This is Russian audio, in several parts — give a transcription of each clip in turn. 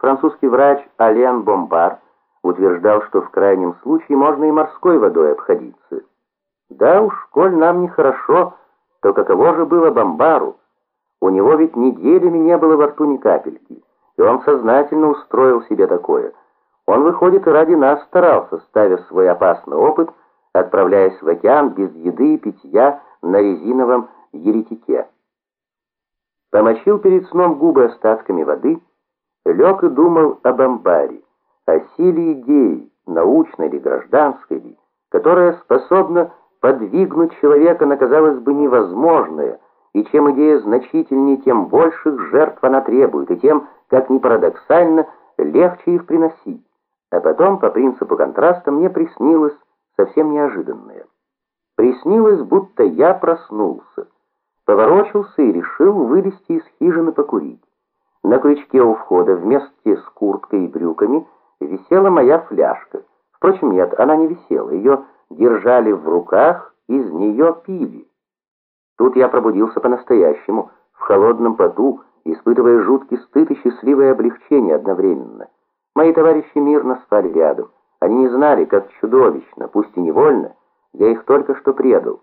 Французский врач Ален Бомбар утверждал, что в крайнем случае можно и морской водой обходиться. Да уж, коль нам нехорошо, то каково же было Бомбару? У него ведь неделями не было во рту ни капельки, и он сознательно устроил себе такое. Он, выходит, и ради нас старался, ставя свой опасный опыт, отправляясь в океан без еды и питья на резиновом еретике. Помочил перед сном губы остатками воды, лег и думал об амбаре, о силе идеи, научной или гражданской ли, которая способна подвигнуть человека на, казалось бы, невозможное, и чем идея значительнее, тем больших жертв она требует, и тем, как ни парадоксально, легче их приносить. А потом, по принципу контраста, мне приснилось совсем неожиданное. Приснилось, будто я проснулся, поворочился и решил вылезти из хижины покурить. На крючке у входа вместе с курткой и брюками висела моя фляжка. Впрочем, нет, она не висела, ее держали в руках, из нее пили. Тут я пробудился по-настоящему, в холодном поту, испытывая жуткий стыд и счастливое облегчение одновременно. Мои товарищи мирно спали рядом. Они не знали, как чудовищно, пусть и невольно, я их только что предал.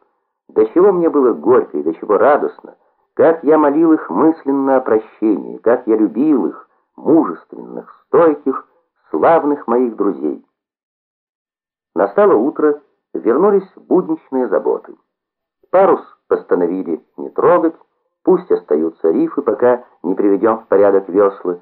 До чего мне было горько и до чего радостно, как я молил их мысленно о прощении, как я любил их, мужественных, стойких, славных моих друзей. Настало утро, вернулись будничные заботы. Парус постановили не трогать, пусть остаются рифы, пока не приведем в порядок весла,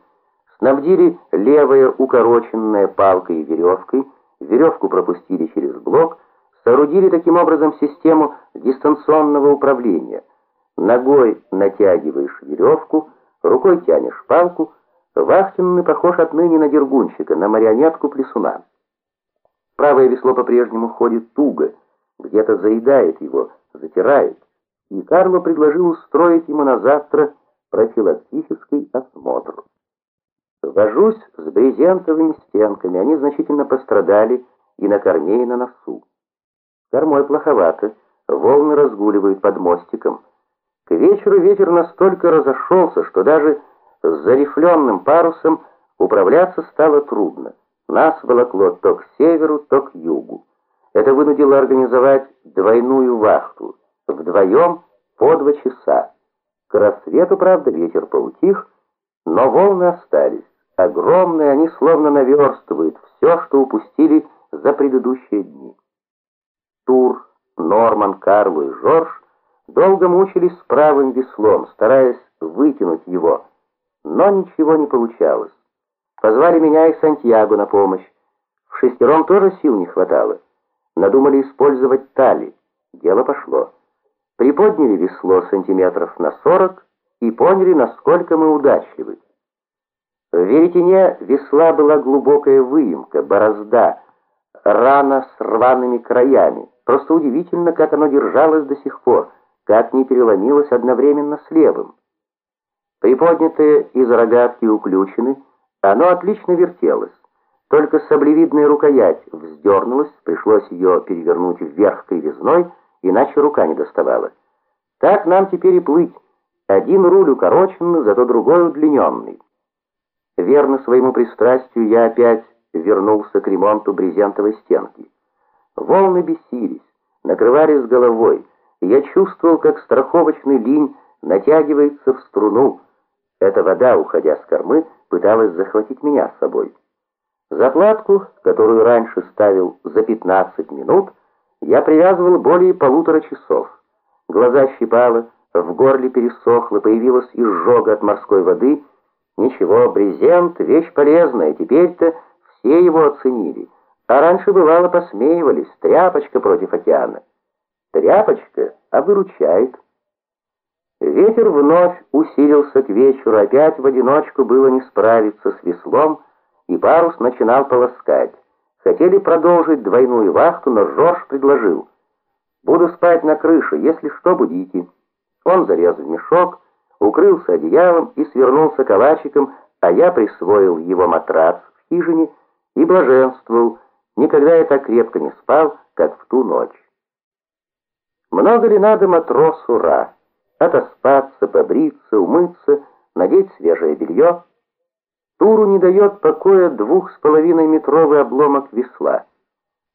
снабдили левое укороченное палкой и веревкой, веревку пропустили через блок, соорудили таким образом систему дистанционного управления. Ногой натягиваешь веревку, рукой тянешь палку, вахтенный похож отныне на дергунщика, на марионетку плесуна. Правое весло по-прежнему ходит туго, где-то заедает его, затирает, и Карло предложил устроить ему на завтра профилактический осмотр. Вожусь с брезентовыми стенками, они значительно пострадали и на корме, и на носу. Кормой плоховато, волны разгуливают под мостиком. К вечеру ветер настолько разошелся, что даже с зарифленным парусом управляться стало трудно. Нас волокло то к северу, то к югу. Это вынудило организовать двойную вахту, вдвоем по два часа. К рассвету, правда, ветер поутих, но волны остались. Огромные, они словно наверстывают все, что упустили за предыдущие дни. Тур, Норман, Карло и Жорж долго мучились с правым веслом, стараясь вытянуть его, но ничего не получалось. Позвали меня и Сантьяго на помощь. В шестером тоже сил не хватало. Надумали использовать тали. Дело пошло. Приподняли весло сантиметров на сорок и поняли, насколько мы удачливы. В веретене весла была глубокая выемка, борозда, рана с рваными краями. Просто удивительно, как оно держалось до сих пор, как не переломилось одновременно с левым. Приподнятые из рогатки уключены, оно отлично вертелось. Только саблевидная рукоять вздернулась, пришлось ее перевернуть вверх кривизной, иначе рука не доставала. Так нам теперь и плыть. Один руль укороченный, зато другой удлиненный. Верно своему пристрастию, я опять вернулся к ремонту брезентовой стенки. Волны бесились, накрывали с головой, я чувствовал, как страховочный линь натягивается в струну. Эта вода, уходя с кормы, пыталась захватить меня с собой. Заплатку, которую раньше ставил за 15 минут, я привязывал более полутора часов. Глаза щипало, в горле пересохло, появилась изжога от морской воды — Ничего, брезент — вещь полезная, теперь-то все его оценили. А раньше, бывало, посмеивались, тряпочка против океана. Тряпочка, а выручает. Ветер вновь усилился к вечеру, опять в одиночку было не справиться с веслом, и парус начинал полоскать. Хотели продолжить двойную вахту, но Жорж предложил. «Буду спать на крыше, если что, будите». Он залез в мешок, укрылся одеялом и свернулся калачиком, а я присвоил его матрац в хижине и блаженствовал, никогда я так крепко не спал, как в ту ночь. Много ли надо матросу Ра? Отоспаться, побриться, умыться, надеть свежее белье? Туру не дает покоя двух с половиной метровый обломок весла.